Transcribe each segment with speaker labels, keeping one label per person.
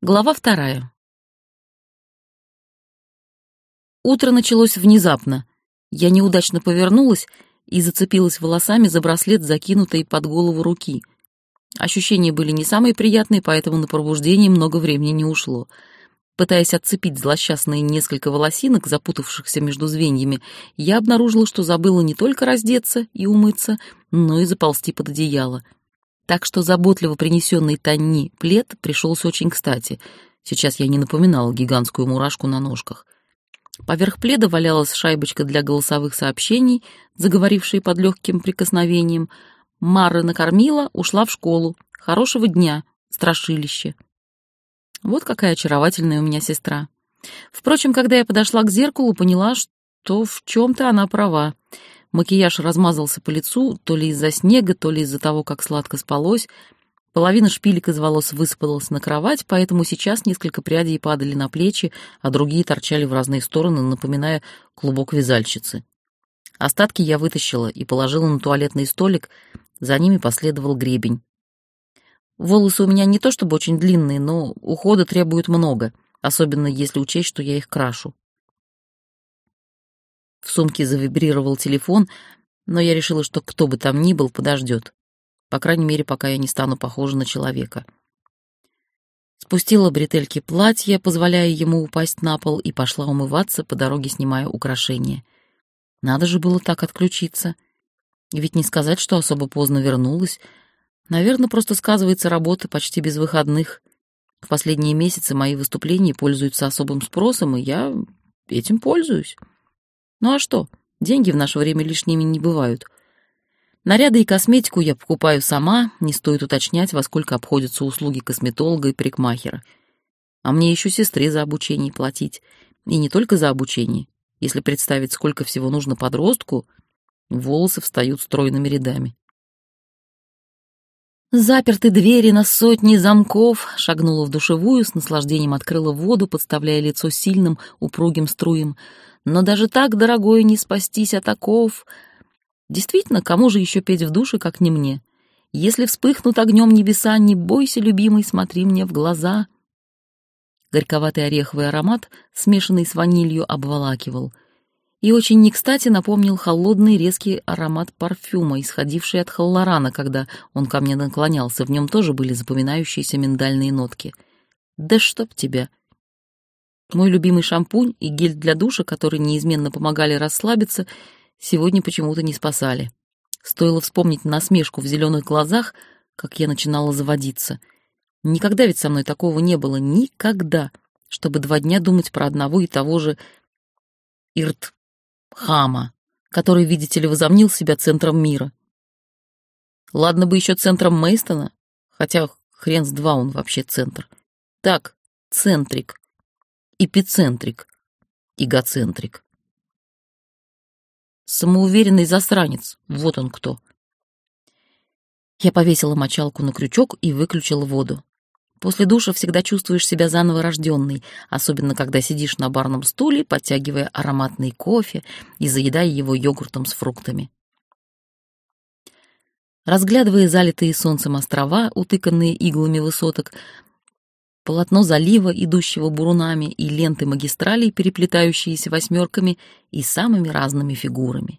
Speaker 1: Глава вторая. Утро началось внезапно. Я неудачно повернулась и зацепилась волосами за браслет, закинутый под голову руки. Ощущения были не самые приятные, поэтому на пробуждение много времени не ушло. Пытаясь отцепить злосчастные несколько волосинок, запутавшихся между звеньями, я обнаружила, что забыла не только раздеться и умыться, но и заползти под одеяло — так что заботливо принесенный Танни плед пришелся очень кстати. Сейчас я не напоминала гигантскую мурашку на ножках. Поверх пледа валялась шайбочка для голосовых сообщений, заговорившая под легким прикосновением. Мара накормила, ушла в школу. Хорошего дня, страшилище. Вот какая очаровательная у меня сестра. Впрочем, когда я подошла к зеркалу, поняла, что в чем-то она права. Макияж размазался по лицу, то ли из-за снега, то ли из-за того, как сладко спалось. Половина шпилек из волос высыпалась на кровать, поэтому сейчас несколько прядей падали на плечи, а другие торчали в разные стороны, напоминая клубок вязальщицы. Остатки я вытащила и положила на туалетный столик, за ними последовал гребень. Волосы у меня не то чтобы очень длинные, но ухода требуют много, особенно если учесть, что я их крашу. В сумке завибрировал телефон, но я решила, что кто бы там ни был, подождет. По крайней мере, пока я не стану похожа на человека. Спустила бретельки платья, позволяя ему упасть на пол, и пошла умываться, по дороге снимая украшения. Надо же было так отключиться. И ведь не сказать, что особо поздно вернулась. Наверное, просто сказывается работа почти без выходных. В последние месяцы мои выступления пользуются особым спросом, и я этим пользуюсь. Ну а что, деньги в наше время лишними не бывают. Наряды и косметику я покупаю сама, не стоит уточнять, во сколько обходятся услуги косметолога и парикмахера. А мне еще сестре за обучение платить. И не только за обучение. Если представить, сколько всего нужно подростку, волосы встают стройными рядами. Заперты двери на сотни замков, шагнула в душевую, с наслаждением открыла воду, подставляя лицо сильным, упругим струем — но даже так, дорогой, не спастись от оков. Действительно, кому же еще петь в душе, как не мне? Если вспыхнут огнем небеса, не бойся, любимый, смотри мне в глаза. Горьковатый ореховый аромат, смешанный с ванилью, обволакивал. И очень не кстати напомнил холодный резкий аромат парфюма, исходивший от Халлорана, когда он ко мне наклонялся. В нем тоже были запоминающиеся миндальные нотки. «Да чтоб тебя!» Мой любимый шампунь и гель для душа, которые неизменно помогали расслабиться, сегодня почему-то не спасали. Стоило вспомнить насмешку в зеленых глазах, как я начинала заводиться. Никогда ведь со мной такого не было, никогда, чтобы два дня думать про одного и того же Ирт Хама, который, видите ли, возомнил себя центром мира. Ладно бы еще центром Мейстона, хотя хрен с два он вообще центр. Так, центрик эпицентрик, эгоцентрик. Самоуверенный засранец, вот он кто. Я повесила мочалку на крючок и выключила воду. После душа всегда чувствуешь себя заново рожденной, особенно когда сидишь на барном стуле, подтягивая ароматный кофе и заедая его йогуртом с фруктами. Разглядывая залитые солнцем острова, утыканные иглами высоток, полотно залива, идущего бурунами, и ленты магистралей, переплетающиеся восьмерками и самыми разными фигурами.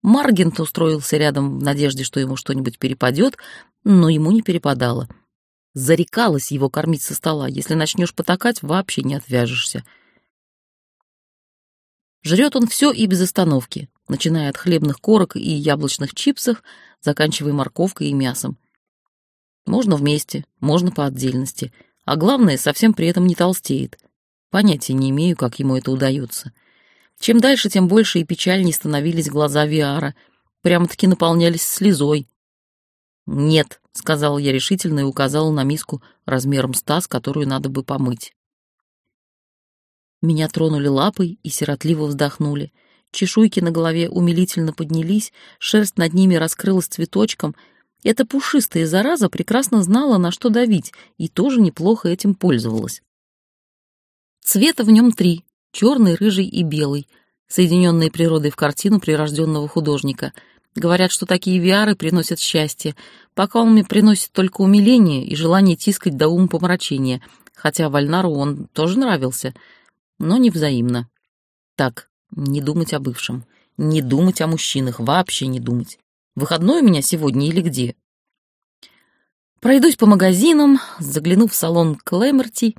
Speaker 1: Маргент устроился рядом в надежде, что ему что-нибудь перепадет, но ему не перепадало. Зарекалась его кормить со стола. Если начнешь потакать, вообще не отвяжешься. Жрет он все и без остановки, начиная от хлебных корок и яблочных чипсов, заканчивая морковкой и мясом. Можно вместе, можно по отдельности. А главное, совсем при этом не толстеет. Понятия не имею, как ему это удается. Чем дальше, тем больше и печальнее становились глаза Виара. Прямо-таки наполнялись слезой. «Нет», — сказала я решительно и указала на миску размером с таз, которую надо бы помыть. Меня тронули лапой и сиротливо вздохнули. Чешуйки на голове умилительно поднялись, шерсть над ними раскрылась цветочком — эта пушистая зараза прекрасно знала, на что давить, и тоже неплохо этим пользовалась. Цвета в нем три — черный, рыжий и белый, соединенные природой в картину прирожденного художника. Говорят, что такие виары приносят счастье. Пока он мне приносит только умиление и желание тискать до ума помрачения, хотя Вальнару он тоже нравился, но не взаимно. Так, не думать о бывшем, не думать о мужчинах, вообще не думать. Выходной у меня сегодня или где? Пройдусь по магазинам, загляну в салон Клэмерти,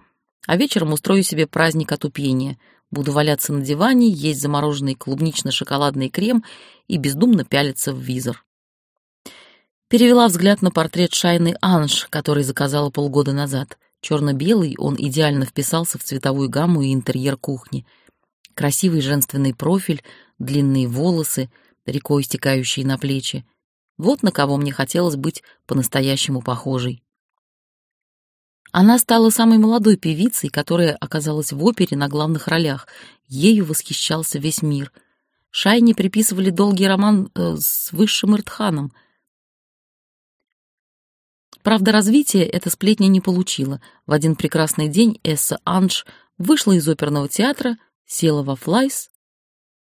Speaker 1: а вечером устрою себе праздник отупения. Буду валяться на диване, есть замороженный клубнично-шоколадный крем и бездумно пялиться в визор. Перевела взгляд на портрет Шайны Анж, который заказала полгода назад. Черно-белый, он идеально вписался в цветовую гамму и интерьер кухни. Красивый женственный профиль, длинные волосы, рекой стекающие на плечи. Вот на кого мне хотелось быть по-настоящему похожей. Она стала самой молодой певицей, которая оказалась в опере на главных ролях. Ею восхищался весь мир. Шайне приписывали долгий роман э, с высшим Иртханом — Правда, развития эта сплетня не получила. В один прекрасный день Эсса Анж вышла из оперного театра, села во флайс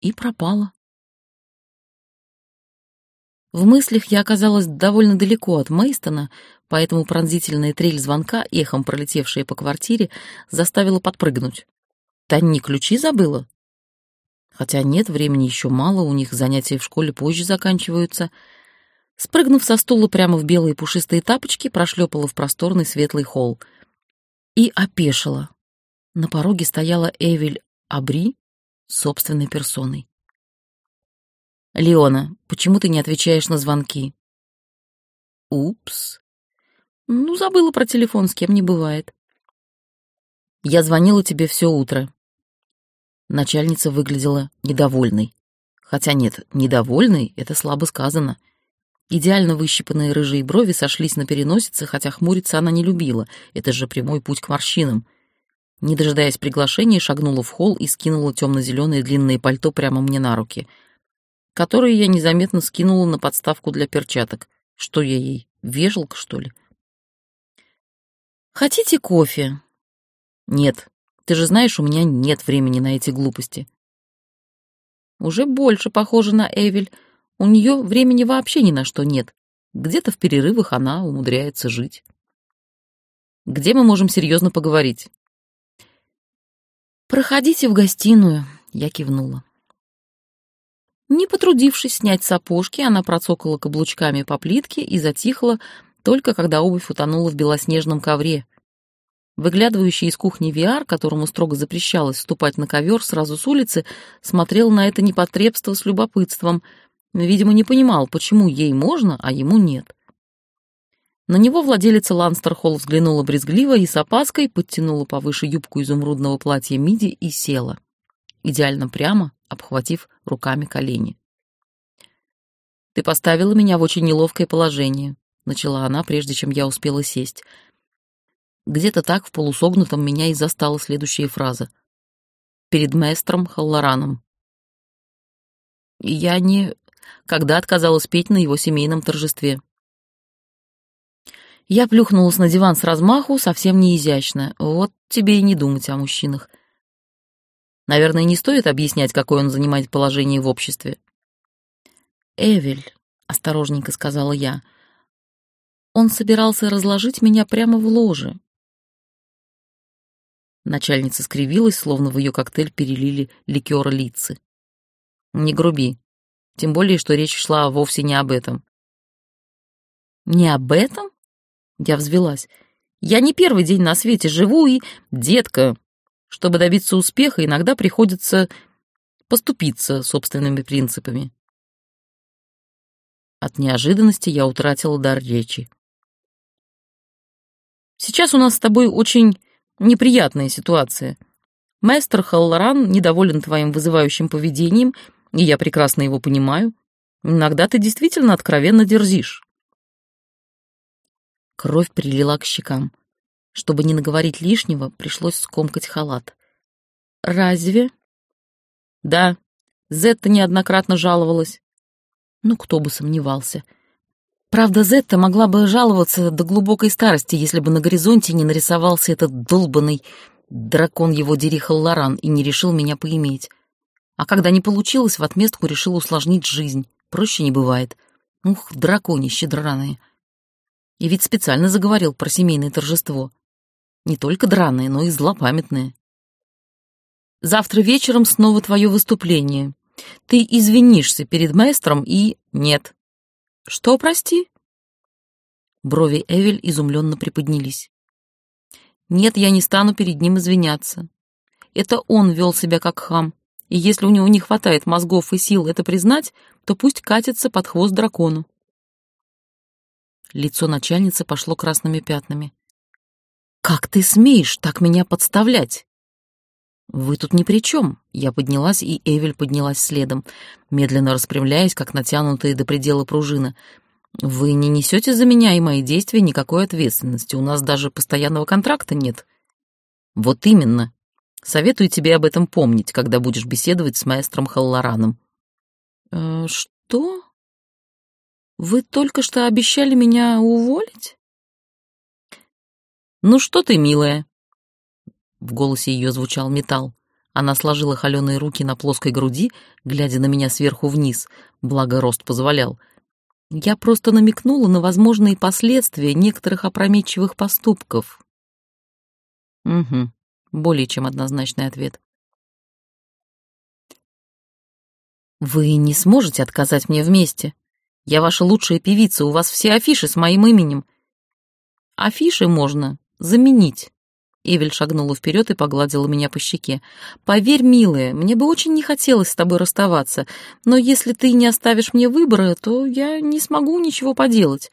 Speaker 1: и пропала. В мыслях я оказалась довольно далеко от Мейстона, поэтому пронзительная трель звонка, эхом пролетевшая по квартире, заставила подпрыгнуть. Танни ключи забыла? Хотя нет, времени еще мало, у них занятия в школе позже заканчиваются — Спрыгнув со стула прямо в белые пушистые тапочки, прошлепала в просторный светлый холл. И опешила. На пороге стояла Эвель Абри собственной персоной. «Леона, почему ты не отвечаешь на звонки?» «Упс. Ну, забыла про телефон, с кем не бывает». «Я звонила тебе все утро». Начальница выглядела недовольной. Хотя нет, недовольной — это слабо сказано. Идеально выщипанные рыжие брови сошлись на переносице, хотя хмуриться она не любила, это же прямой путь к морщинам. Не дожидаясь приглашения, шагнула в холл и скинула темно-зеленое длинное пальто прямо мне на руки, которое я незаметно скинула на подставку для перчаток. Что я ей, вешалка, что ли? «Хотите кофе?» «Нет. Ты же знаешь, у меня нет времени на эти глупости». Уже больше похоже на Эвель. У нее времени вообще ни на что нет. Где-то в перерывах она умудряется жить. Где мы можем серьезно поговорить? «Проходите в гостиную», — я кивнула. Не потрудившись снять сапожки, она процокала каблучками по плитке и затихла, только когда обувь утонула в белоснежном ковре. Выглядывающий из кухни Виар, которому строго запрещалось ступать на ковер сразу с улицы, смотрел на это непотребство с любопытством — Видимо, не понимал, почему ей можно, а ему нет. На него владелица Ланстерхолл взглянула брезгливо и с опаской подтянула повыше юбку изумрудного платья миди и села, идеально прямо, обхватив руками колени. «Ты поставила меня в очень неловкое положение», — начала она, прежде чем я успела сесть. Где-то так в полусогнутом меня и застала следующая фраза. «Перед мэстром Халлораном». «Я не когда отказалась петь на его семейном торжестве. Я плюхнулась на диван с размаху, совсем не изящно. Вот тебе и не думать о мужчинах. Наверное, не стоит объяснять, какое он занимает положение в обществе. «Эвель», — осторожненько сказала я, — «он собирался разложить меня прямо в ложе». Начальница скривилась, словно в ее коктейль перелили ликера лицы. «Не груби. Тем более, что речь шла вовсе не об этом. «Не об этом?» Я взвелась. «Я не первый день на свете живу и... Детка, чтобы добиться успеха, иногда приходится поступиться собственными принципами». От неожиданности я утратила дар речи. «Сейчас у нас с тобой очень неприятная ситуация. Мастер Халлоран недоволен твоим вызывающим поведением и я прекрасно его понимаю. Иногда ты действительно откровенно дерзишь. Кровь прилила к щекам. Чтобы не наговорить лишнего, пришлось скомкать халат. «Разве?» «Да, Зетта неоднократно жаловалась». Ну, кто бы сомневался. Правда, Зетта могла бы жаловаться до глубокой старости, если бы на горизонте не нарисовался этот долбанный дракон его дери Халлоран и не решил меня поиметь. А когда не получилось, в отместку решил усложнить жизнь. Проще не бывает. Ух, дракони щедраные. И ведь специально заговорил про семейное торжество. Не только драное, но и злопамятное. Завтра вечером снова твое выступление. Ты извинишься перед маэстром и... Нет. Что, прости? Брови Эвель изумленно приподнялись. Нет, я не стану перед ним извиняться. Это он вел себя как хам, и если у него не хватает мозгов и сил это признать, то пусть катится под хвост дракону. Лицо начальницы пошло красными пятнами. «Как ты смеешь так меня подставлять?» «Вы тут ни при чем». Я поднялась, и Эвель поднялась следом, медленно распрямляясь, как натянутые до предела пружина. «Вы не несете за меня и мои действия никакой ответственности. У нас даже постоянного контракта нет». «Вот именно. Советую тебе об этом помнить, когда будешь беседовать с маэстром Халлораном». «Э, «Что? Вы только что обещали меня уволить?» «Ну что ты, милая?» В голосе ее звучал металл. Она сложила холеные руки на плоской груди, глядя на меня сверху вниз, благо рост позволял. Я просто намекнула на возможные последствия некоторых опрометчивых поступков. Угу, более чем однозначный ответ. Вы не сможете отказать мне вместе. Я ваша лучшая певица, у вас все афиши с моим именем. Афиши можно заменить. Эвель шагнула вперед и погладила меня по щеке. «Поверь, милая, мне бы очень не хотелось с тобой расставаться, но если ты не оставишь мне выбора, то я не смогу ничего поделать.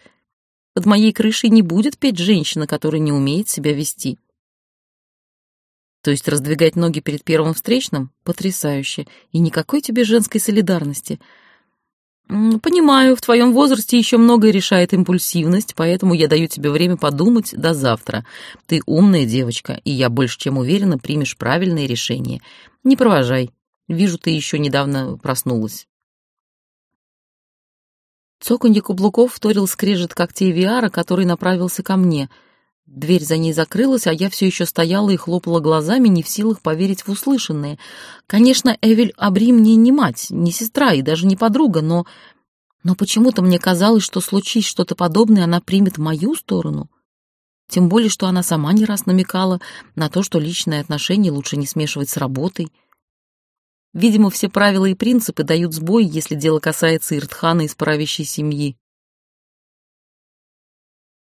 Speaker 1: Под моей крышей не будет петь женщина, которая не умеет себя вести». То есть раздвигать ноги перед первым встречным? Потрясающе. И никакой тебе женской солидарности. «Понимаю, в твоем возрасте еще многое решает импульсивность, поэтому я даю тебе время подумать до завтра. Ты умная девочка, и я больше чем уверена, примешь правильное решение. Не провожай. Вижу, ты еще недавно проснулась». Цоканье каблуков вторил скрежет когтей Виара, который направился ко мне — Дверь за ней закрылась, а я все еще стояла и хлопала глазами, не в силах поверить в услышанное. Конечно, Эвель Абри мне не мать, не сестра и даже не подруга, но... Но почему-то мне казалось, что случись что-то подобное, она примет мою сторону. Тем более, что она сама не раз намекала на то, что личные отношения лучше не смешивать с работой. Видимо, все правила и принципы дают сбой, если дело касается Иртхана из правящей семьи.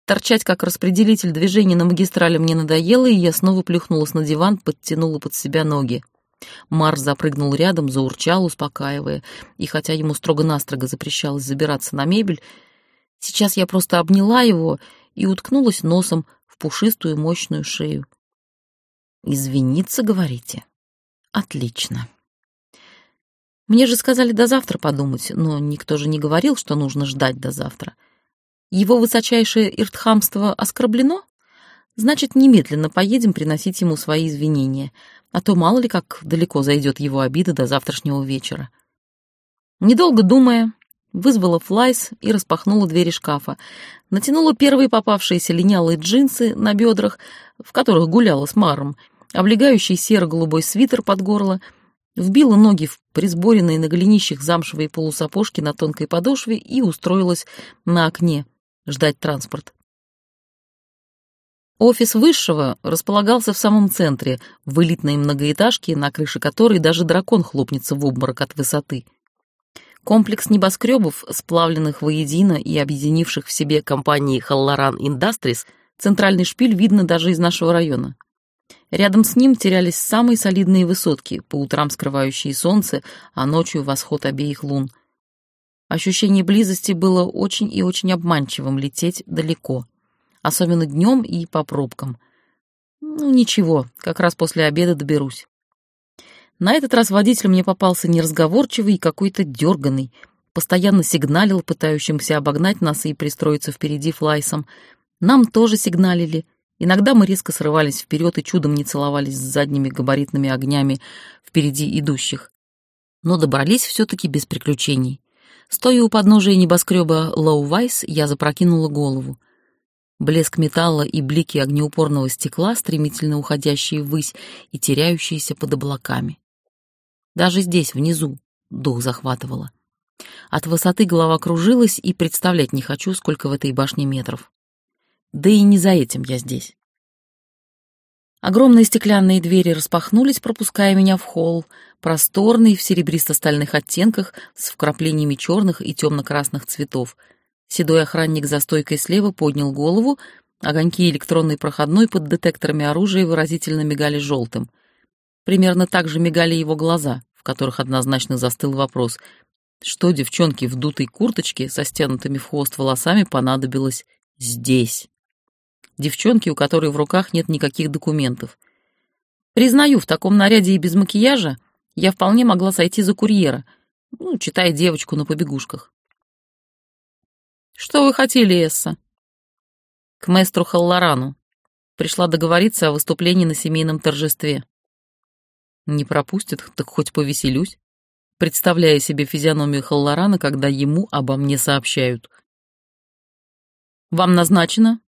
Speaker 1: Торчать как распределитель движения на магистрали мне надоело, и я снова плюхнулась на диван, подтянула под себя ноги. Марс запрыгнул рядом, заурчал, успокаивая, и хотя ему строго-настрого запрещалось забираться на мебель, сейчас я просто обняла его и уткнулась носом в пушистую мощную шею. «Извиниться, говорите? Отлично». Мне же сказали до завтра подумать, но никто же не говорил, что нужно ждать до завтра. — его высочайшее иртхамство оскорблено? Значит, немедленно поедем приносить ему свои извинения, а то мало ли как далеко зайдет его обида до завтрашнего вечера. Недолго думая, вызвала флайс и распахнула двери шкафа. Натянула первые попавшиеся линялые джинсы на бедрах, в которых гуляла с Маром, облегающий серо-голубой свитер под горло, вбила ноги в присборенные на голенищах замшевые полусапожки на тонкой подошве и устроилась на окне, ждать транспорт. Офис Высшего располагался в самом центре, в элитной многоэтажке, на крыше которой даже дракон хлопнется в обморок от высоты. Комплекс небоскребов, сплавленных воедино и объединивших в себе компании Халлоран Industries, центральный шпиль видно даже из нашего района. Рядом с ним терялись самые солидные высотки, по утрам скрывающие солнце, а ночью восход обеих лун — Ощущение близости было очень и очень обманчивым лететь далеко, особенно днем и по пробкам. Ну, ничего, как раз после обеда доберусь. На этот раз водитель мне попался неразговорчивый и какой-то дерганый, постоянно сигналил пытающимся обогнать нас и пристроиться впереди флайсом. Нам тоже сигналили. Иногда мы резко срывались вперед и чудом не целовались с задними габаритными огнями впереди идущих. Но добрались все-таки без приключений. Стоя у подножия небоскреба Лоу-Вайс, я запрокинула голову. Блеск металла и блики огнеупорного стекла, стремительно уходящие ввысь и теряющиеся под облаками. Даже здесь, внизу, дух захватывало. От высоты голова кружилась, и представлять не хочу, сколько в этой башне метров. Да и не за этим я здесь. Огромные стеклянные двери распахнулись, пропуская меня в холл, просторный, в серебристо-стальных оттенках, с вкраплениями черных и темно-красных цветов. Седой охранник за стойкой слева поднял голову, огоньки электронной проходной под детекторами оружия выразительно мигали желтым. Примерно так же мигали его глаза, в которых однозначно застыл вопрос, что девчонке в дутой курточке со стянутыми в хвост волосами понадобилось здесь девчонки, у которой в руках нет никаких документов. Признаю, в таком наряде и без макияжа я вполне могла сойти за курьера, ну, читая девочку на побегушках. «Что вы хотели, Эсса?» «К мэстру Халлорану. Пришла договориться о выступлении на семейном торжестве». «Не пропустит, так хоть повеселюсь», представляя себе физиономию Халлорана, когда ему обо мне сообщают. «Вам назначено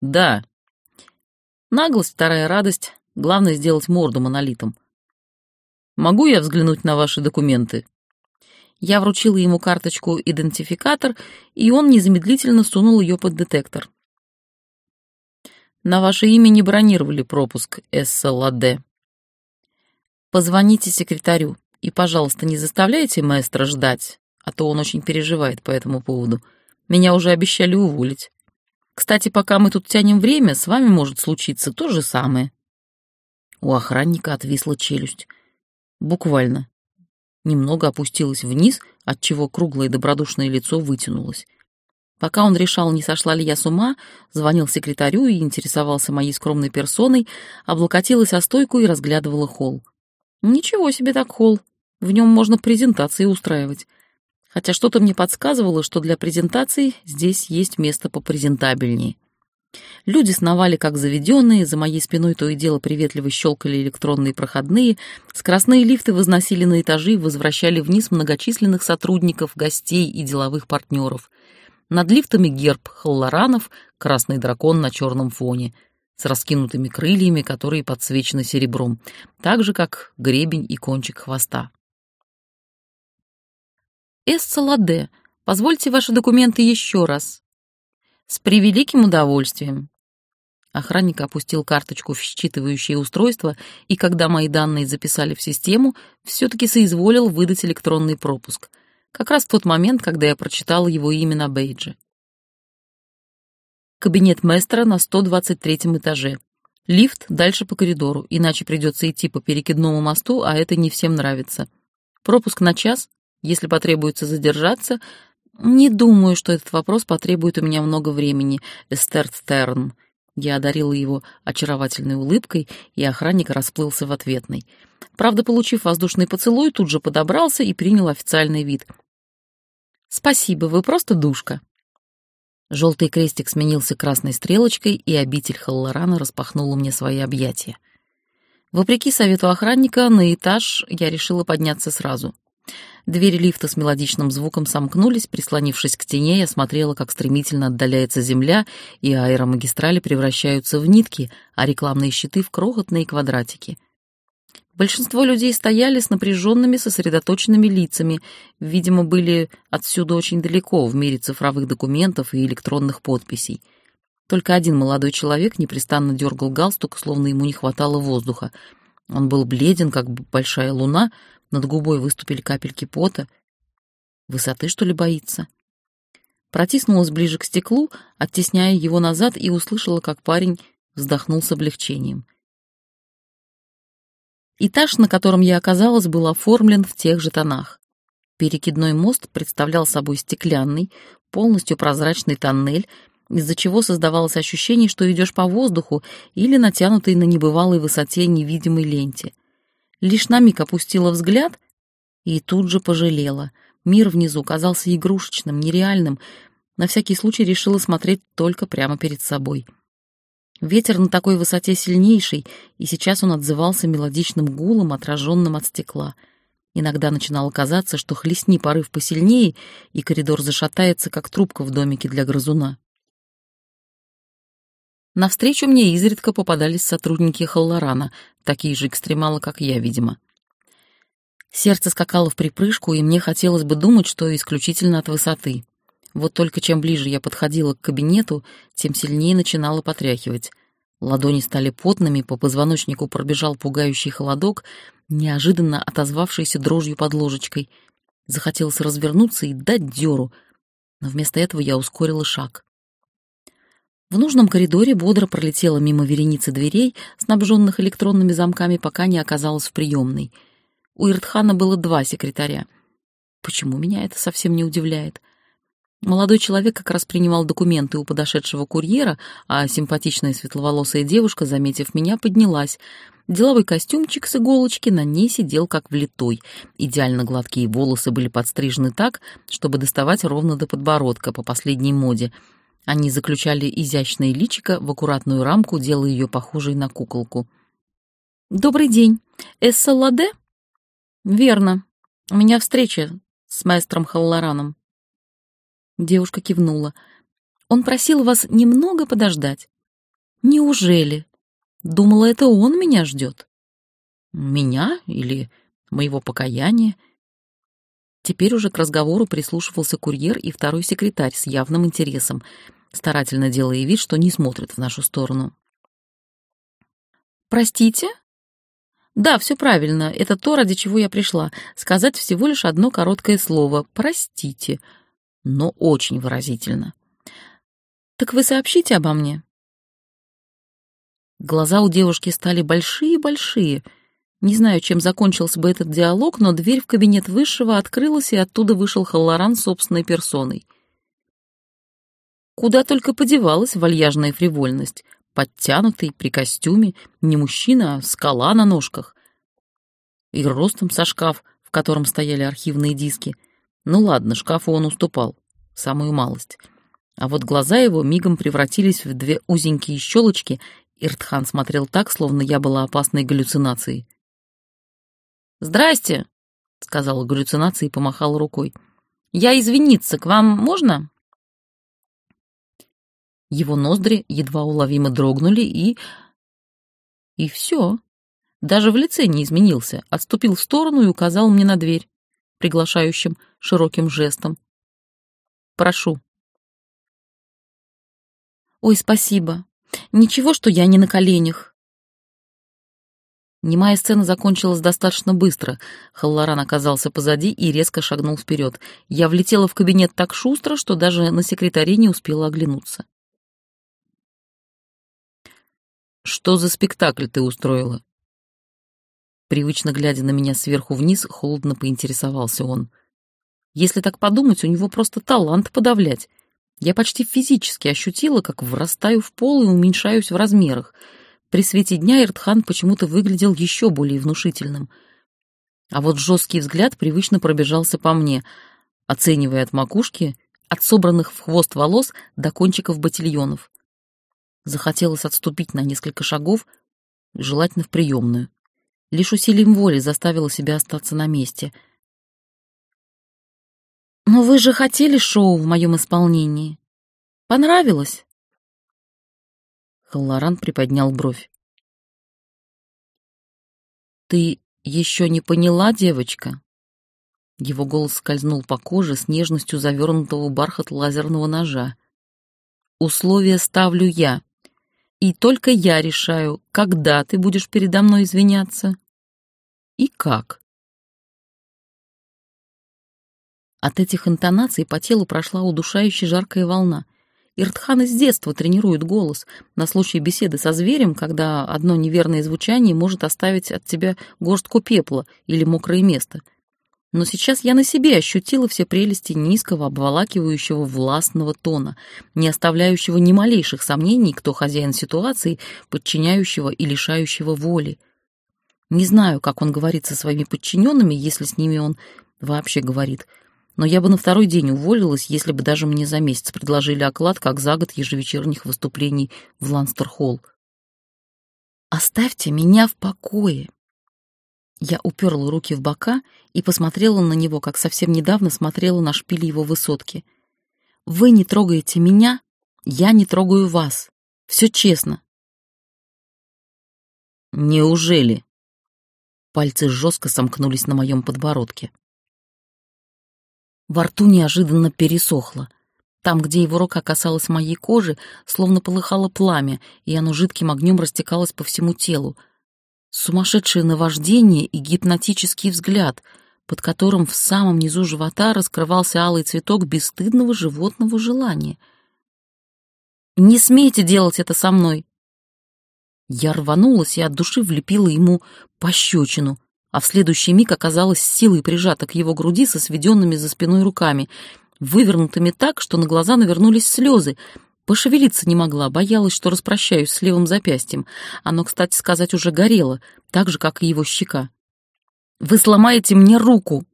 Speaker 1: да. Наглость, вторая радость. Главное сделать морду монолитом. Могу я взглянуть на ваши документы? Я вручила ему карточку-идентификатор, и он незамедлительно сунул ее под детектор. На ваше имя не бронировали пропуск СЛАД. Позвоните секретарю и, пожалуйста, не заставляйте маэстро ждать, а то он очень переживает по этому поводу. Меня уже обещали уволить. Кстати, пока мы тут тянем время, с вами может случиться то же самое. У охранника отвисла челюсть. Буквально. Немного опустилась вниз, отчего круглое добродушное лицо вытянулось. Пока он решал, не сошла ли я с ума, звонил секретарю и интересовался моей скромной персоной, облокотилась о стойку и разглядывала холл. Ничего себе так холл. В нем можно презентации устраивать хотя что-то мне подсказывало, что для презентаций здесь есть место попрезентабельнее. Люди сновали как заведенные, за моей спиной то и дело приветливо щелкали электронные проходные, скоростные лифты возносили на этажи и возвращали вниз многочисленных сотрудников, гостей и деловых партнеров. Над лифтами герб халлоранов, красный дракон на черном фоне, с раскинутыми крыльями, которые подсвечены серебром, так же, как гребень и кончик хвоста. Эсса Ладе, позвольте ваши документы еще раз. С превеликим удовольствием. Охранник опустил карточку в считывающее устройство, и когда мои данные записали в систему, все-таки соизволил выдать электронный пропуск. Как раз в тот момент, когда я прочитала его имя на бейдже. Кабинет мэстера на 123 этаже. Лифт дальше по коридору, иначе придется идти по перекидному мосту, а это не всем нравится. Пропуск на час, если потребуется задержаться, не думаю, что этот вопрос потребует у меня много времени, Эстер Стерн. Я одарила его очаровательной улыбкой, и охранник расплылся в ответной. Правда, получив воздушный поцелуй, тут же подобрался и принял официальный вид. «Спасибо, вы просто душка». Желтый крестик сменился красной стрелочкой, и обитель Халлорана распахнула мне свои объятия. Вопреки совету охранника, на этаж я решила подняться сразу. Двери лифта с мелодичным звуком сомкнулись, прислонившись к стене, я смотрела, как стремительно отдаляется земля, и аэромагистрали превращаются в нитки, а рекламные щиты — в крохотные квадратики. Большинство людей стояли с напряженными, сосредоточенными лицами, видимо, были отсюда очень далеко, в мире цифровых документов и электронных подписей. Только один молодой человек непрестанно дергал галстук, словно ему не хватало воздуха. Он был бледен, как большая луна — над губой выступили капельки пота. Высоты, что ли, боится? Протиснулась ближе к стеклу, оттесняя его назад, и услышала, как парень вздохнул с облегчением. Этаж, на котором я оказалась, был оформлен в тех же тонах. Перекидной мост представлял собой стеклянный, полностью прозрачный тоннель, из-за чего создавалось ощущение, что идешь по воздуху или натянутой на небывалой высоте невидимой ленте — лишь на миг опустила взгляд и тут же пожалела. Мир внизу казался игрушечным, нереальным. На всякий случай решила смотреть только прямо перед собой. Ветер на такой высоте сильнейший, и сейчас он отзывался мелодичным гулом, отраженным от стекла. Иногда начинало казаться, что хлестни порыв посильнее, и коридор зашатается, как трубка в домике для грызуна. Навстречу мне изредка попадались сотрудники Халлорана, такие же экстремалы, как я, видимо. Сердце скакало в припрыжку, и мне хотелось бы думать, что исключительно от высоты. Вот только чем ближе я подходила к кабинету, тем сильнее начинала потряхивать. Ладони стали потными, по позвоночнику пробежал пугающий холодок, неожиданно отозвавшийся дрожью под ложечкой. Захотелось развернуться и дать дёру, но вместо этого я ускорила шаг. В нужном коридоре бодро пролетела мимо вереницы дверей, снабженных электронными замками, пока не оказалась в приемной. У Иртхана было два секретаря. Почему меня это совсем не удивляет? Молодой человек как раз принимал документы у подошедшего курьера, а симпатичная светловолосая девушка, заметив меня, поднялась. Деловой костюмчик с иголочки на ней сидел как влитой. Идеально гладкие волосы были подстрижены так, чтобы доставать ровно до подбородка по последней моде. Они заключали изящное личико в аккуратную рамку, делая ее похожей на куколку. «Добрый день. Эсса Ладе?» «Верно. У меня встреча с маэстром Халлораном». Девушка кивнула. «Он просил вас немного подождать». «Неужели? Думала, это он меня ждет». «Меня или моего покаяния?» Теперь уже к разговору прислушивался курьер и второй секретарь с явным интересом, старательно делая вид, что не смотрит в нашу сторону. «Простите?» «Да, все правильно. Это то, ради чего я пришла. Сказать всего лишь одно короткое слово. Простите но очень выразительно. «Так вы сообщите обо мне?» Глаза у девушки стали большие-большие. Не знаю, чем закончился бы этот диалог, но дверь в кабинет высшего открылась, и оттуда вышел Халлоран собственной персоной. Куда только подевалась вальяжная фривольность. Подтянутый, при костюме, не мужчина, а скала на ножках. И ростом со шкаф, в котором стояли архивные диски — ну ладно, шкафу он уступал, самую малость. А вот глаза его мигом превратились в две узенькие щелочки, Иртхан смотрел так, словно я была опасной галлюцинацией. «Здрасте!» — сказала галлюцинация и помахала рукой. «Я извиниться, к вам можно?» Его ноздри едва уловимо дрогнули, и... И все. Даже в лице не изменился, отступил в сторону и указал мне на дверь приглашающим широким жестом. «Прошу». «Ой, спасибо. Ничего, что я не на коленях». Немая сцена закончилась достаточно быстро. Халлоран оказался позади и резко шагнул вперед. Я влетела в кабинет так шустро, что даже на секретаре не успела оглянуться. «Что за спектакль ты устроила?» Привычно глядя на меня сверху вниз, холодно поинтересовался он. Если так подумать, у него просто талант подавлять. Я почти физически ощутила, как врастаю в пол и уменьшаюсь в размерах. При свете дня Иртхан почему-то выглядел еще более внушительным. А вот жесткий взгляд привычно пробежался по мне, оценивая от макушки, от собранных в хвост волос до кончиков ботильонов. Захотелось отступить на несколько шагов, желательно в приемную лишь усилием воли заставила себя остаться на месте. «Но вы же хотели шоу в моем исполнении. Понравилось?» Халлоран приподнял бровь. «Ты еще не поняла, девочка?» Его голос скользнул по коже с нежностью завернутого бархат лазерного ножа. «Условия ставлю я, и только я решаю, когда ты будешь передо мной извиняться и как. От этих интонаций по телу прошла удушающая жаркая волна. Иртхан с детства тренирует голос на случай беседы со зверем, когда одно неверное звучание может оставить от тебя горстку пепла или мокрое место. Но сейчас я на себе ощутила все прелести низкого, обволакивающего властного тона, не оставляющего ни малейших сомнений, кто хозяин ситуации, подчиняющего и лишающего воли. Не знаю, как он говорит со своими подчиненными, если с ними он вообще говорит. Но я бы на второй день уволилась, если бы даже мне за месяц предложили оклад, как за год ежевечерних выступлений в Ланстер-Холл. «Оставьте меня в покое!» Я уперла руки в бока и посмотрела на него, как совсем недавно смотрела на шпили его высотки. «Вы не трогаете меня, я не трогаю вас. Все честно». «Неужели?» Пальцы жестко сомкнулись на моем подбородке. Во рту неожиданно пересохло. Там, где его рука касалась моей кожи, словно полыхало пламя, и оно жидким огнем растекалось по всему телу. Сумасшедшее наваждение и гипнотический взгляд, под которым в самом низу живота раскрывался алый цветок бесстыдного животного желания. «Не смейте делать это со мной!» Я рванулась и от души влепила ему пощечину, а в следующий миг оказалась силой прижата к его груди со сведенными за спиной руками — вывернутыми так, что на глаза навернулись слезы. Пошевелиться не могла, боялась, что распрощаюсь с левым запястьем. Оно, кстати сказать, уже горело, так же, как и его щека. «Вы сломаете мне руку!»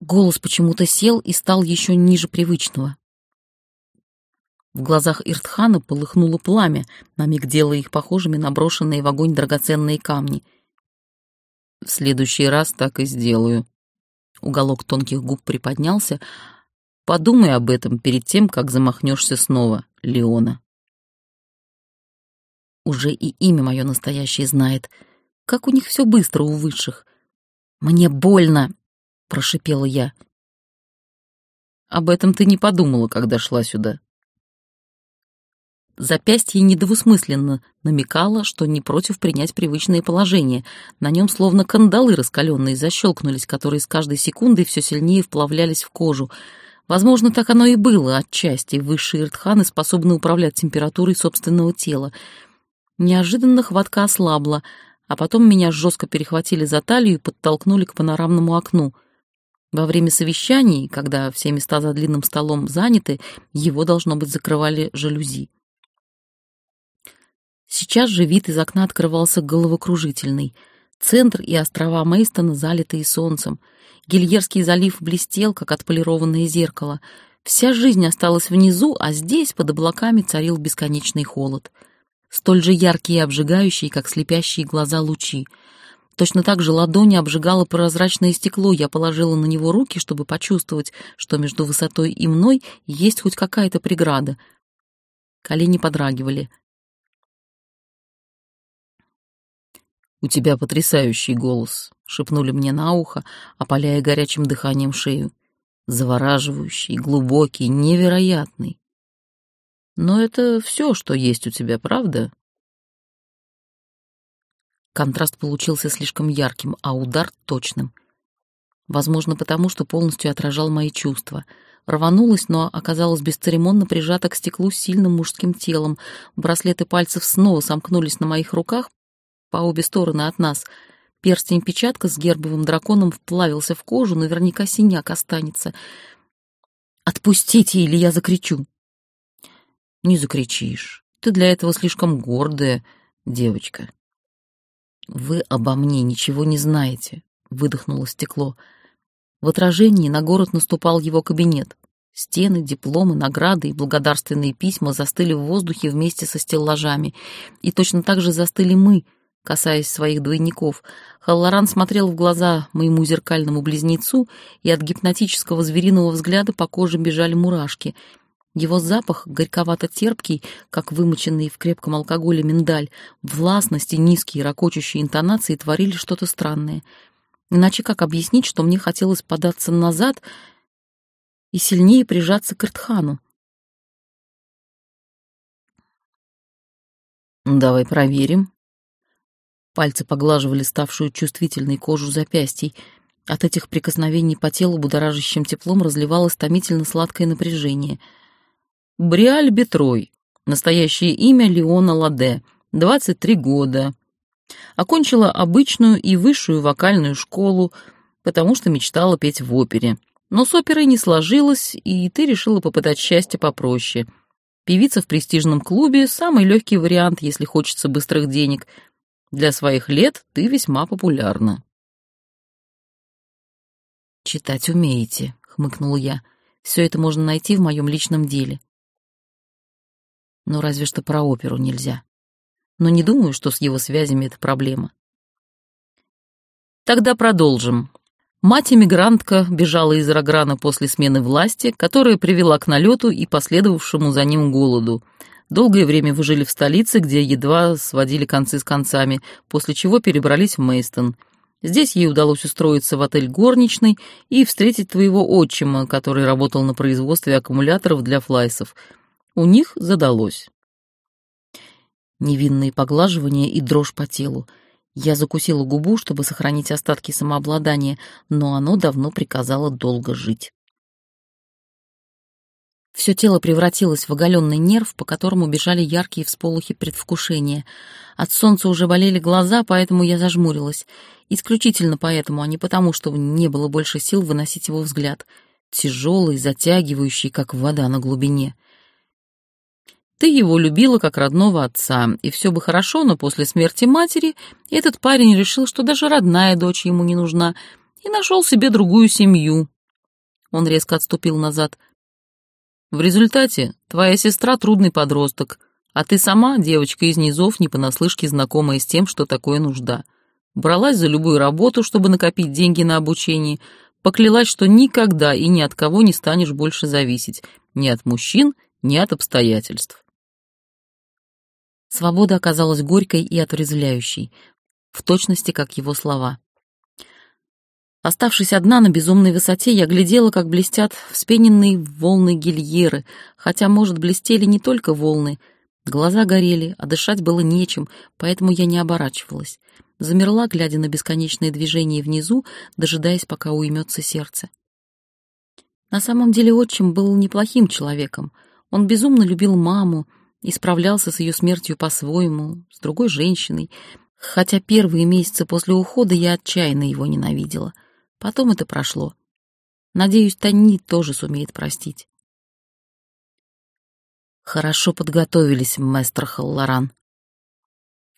Speaker 1: Голос почему-то сел и стал еще ниже привычного. В глазах Иртхана полыхнуло пламя, на миг делая их похожими на брошенные в огонь драгоценные камни. «В следующий раз так и сделаю». Уголок тонких губ приподнялся, Подумай об этом перед тем, как замахнешься снова, Леона. Уже и имя мое настоящее знает. Как у них все быстро у высших. «Мне больно!» — прошипела я. «Об этом ты не подумала, когда шла сюда». Запястье недвусмысленно намекало, что не против принять привычное положение. На нем словно кандалы раскаленные защелкнулись, которые с каждой секундой все сильнее вплавлялись в кожу — Возможно, так оно и было отчасти. Высшие иртханы способны управлять температурой собственного тела. Неожиданно хватка ослабла, а потом меня жестко перехватили за талию и подтолкнули к панорамному окну. Во время совещаний, когда все места за длинным столом заняты, его, должно быть, закрывали жалюзи. Сейчас же вид из окна открывался головокружительный. Центр и острова Мейстона залитые солнцем — Гильерский залив блестел, как отполированное зеркало. Вся жизнь осталась внизу, а здесь, под облаками, царил бесконечный холод. Столь же яркий и обжигающий, как слепящие глаза лучи. Точно так же ладони обжигало прозрачное стекло, я положила на него руки, чтобы почувствовать, что между высотой и мной есть хоть какая-то преграда. Колени подрагивали. «У тебя потрясающий голос», — шепнули мне на ухо, опаляя горячим дыханием шею. «Завораживающий, глубокий, невероятный. Но это все, что есть у тебя, правда?» Контраст получился слишком ярким, а удар — точным. Возможно, потому что полностью отражал мои чувства. Рванулась, но оказалась бесцеремонно прижата к стеклу сильным мужским телом. Браслеты пальцев снова сомкнулись на моих руках, по обе стороны от нас. Перстень-печатка с гербовым драконом вплавился в кожу, наверняка синяк останется. «Отпустите, или я закричу!» «Не закричишь. Ты для этого слишком гордая девочка». «Вы обо мне ничего не знаете», — выдохнуло стекло. В отражении на город наступал его кабинет. Стены, дипломы, награды и благодарственные письма застыли в воздухе вместе со стеллажами. И точно так же застыли мы, касаясь своих двойников. Халлоран смотрел в глаза моему зеркальному близнецу, и от гипнотического звериного взгляда по коже бежали мурашки. Его запах, горьковато-терпкий, как вымоченный в крепком алкоголе миндаль, властность и низкие ракочущие интонации творили что-то странное. Иначе как объяснить, что мне хотелось податься назад и сильнее прижаться к Иртхану? «Давай проверим», Пальцы поглаживали ставшую чувствительной кожу запястий. От этих прикосновений по телу будоражащим теплом разливалось томительно сладкое напряжение. Бриаль Бетрой. Настоящее имя Леона Ладе. 23 года. Окончила обычную и высшую вокальную школу, потому что мечтала петь в опере. Но с оперой не сложилось, и ты решила попытать счастье попроще. Певица в престижном клубе — самый легкий вариант, если хочется быстрых денег — для своих лет ты весьма популярна». «Читать умеете», — хмыкнул я. «Все это можно найти в моем личном деле». Ну, разве что про оперу нельзя. Но не думаю, что с его связями это проблема. Тогда продолжим. Мать-эмигрантка бежала из Рограна после смены власти, которая привела к налету и последовавшему за ним голоду. Долгое время вы жили в столице, где едва сводили концы с концами, после чего перебрались в Мейстон. Здесь ей удалось устроиться в отель горничной и встретить твоего отчима, который работал на производстве аккумуляторов для флайсов. У них задалось. Невинные поглаживания и дрожь по телу. Я закусила губу, чтобы сохранить остатки самообладания, но оно давно приказало долго жить. Все тело превратилось в оголенный нерв, по которому бежали яркие всполохи предвкушения. От солнца уже болели глаза, поэтому я зажмурилась. Исключительно поэтому, а не потому, что не было больше сил выносить его взгляд. Тяжелый, затягивающий, как вода на глубине. Ты его любила как родного отца, и все бы хорошо, но после смерти матери этот парень решил, что даже родная дочь ему не нужна, и нашел себе другую семью. Он резко отступил назад — в результате твоя сестра трудный подросток, а ты сама девочка из низов, не понаслышке знакомая с тем, что такое нужда. Бралась за любую работу, чтобы накопить деньги на обучение, поклялась, что никогда и ни от кого не станешь больше зависеть, ни от мужчин, ни от обстоятельств. Свобода оказалась горькой и отрезвляющей, в точности как его слова. Оставшись одна на безумной высоте, я глядела, как блестят вспененные волны гильеры, хотя, может, блестели не только волны. Глаза горели, а дышать было нечем, поэтому я не оборачивалась. Замерла, глядя на бесконечные движения внизу, дожидаясь, пока уймется сердце. На самом деле отчим был неплохим человеком. Он безумно любил маму и справлялся с ее смертью по-своему, с другой женщиной, хотя первые месяцы после ухода я отчаянно его ненавидела — Потом это прошло. Надеюсь, Тани тоже сумеет простить. Хорошо подготовились, мэстер Халлоран.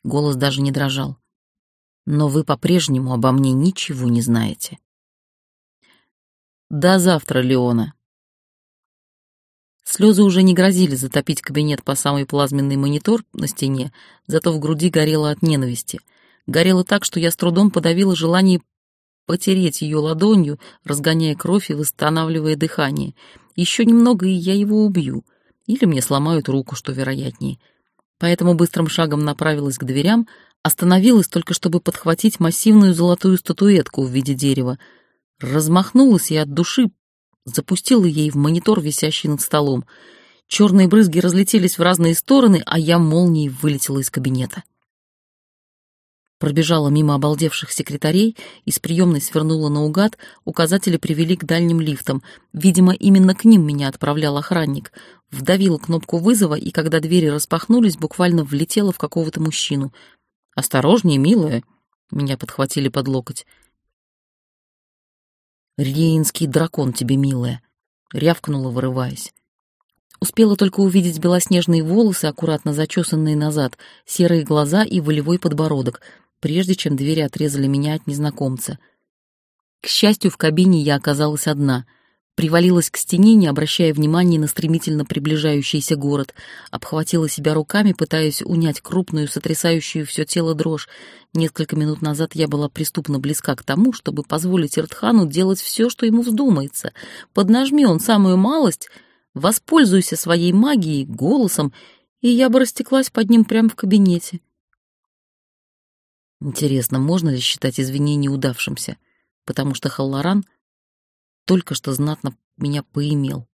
Speaker 1: Голос даже не дрожал. Но вы по-прежнему обо мне ничего не знаете. До завтра, Леона. Слезы уже не грозили затопить кабинет по самый плазменный монитор на стене, зато в груди горело от ненависти. Горело так, что я с трудом подавила желание потереть ее ладонью, разгоняя кровь и восстанавливая дыхание. Еще немного, и я его убью. Или мне сломают руку, что вероятнее. Поэтому быстрым шагом направилась к дверям, остановилась только чтобы подхватить массивную золотую статуэтку в виде дерева. Размахнулась и от души запустила ей в монитор, висящий над столом. Черные брызги разлетелись в разные стороны, а я молнией вылетела из кабинета. Пробежала мимо обалдевших секретарей, из приемной свернула наугад, указатели привели к дальним лифтам. Видимо, именно к ним меня отправлял охранник. Вдавила кнопку вызова, и когда двери распахнулись, буквально влетела в какого-то мужчину. «Осторожнее, милая!» — меня подхватили под локоть. «Рейнский дракон тебе, милая!» — рявкнула, вырываясь. Успела только увидеть белоснежные волосы, аккуратно зачесанные назад, серые глаза и волевой подбородок — прежде чем двери отрезали меня от незнакомца. К счастью, в кабине я оказалась одна. Привалилась к стене, не обращая внимания на стремительно приближающийся город, обхватила себя руками, пытаясь унять крупную, сотрясающую все тело дрожь. Несколько минут назад я была преступно близка к тому, чтобы позволить Иртхану делать все, что ему вздумается. Поднажми он самую малость, воспользуйся своей магией, голосом, и я бы растеклась под ним прямо в кабинете. Интересно, можно ли считать извинение удавшимся, потому что Халлоран только что знатно меня поимел.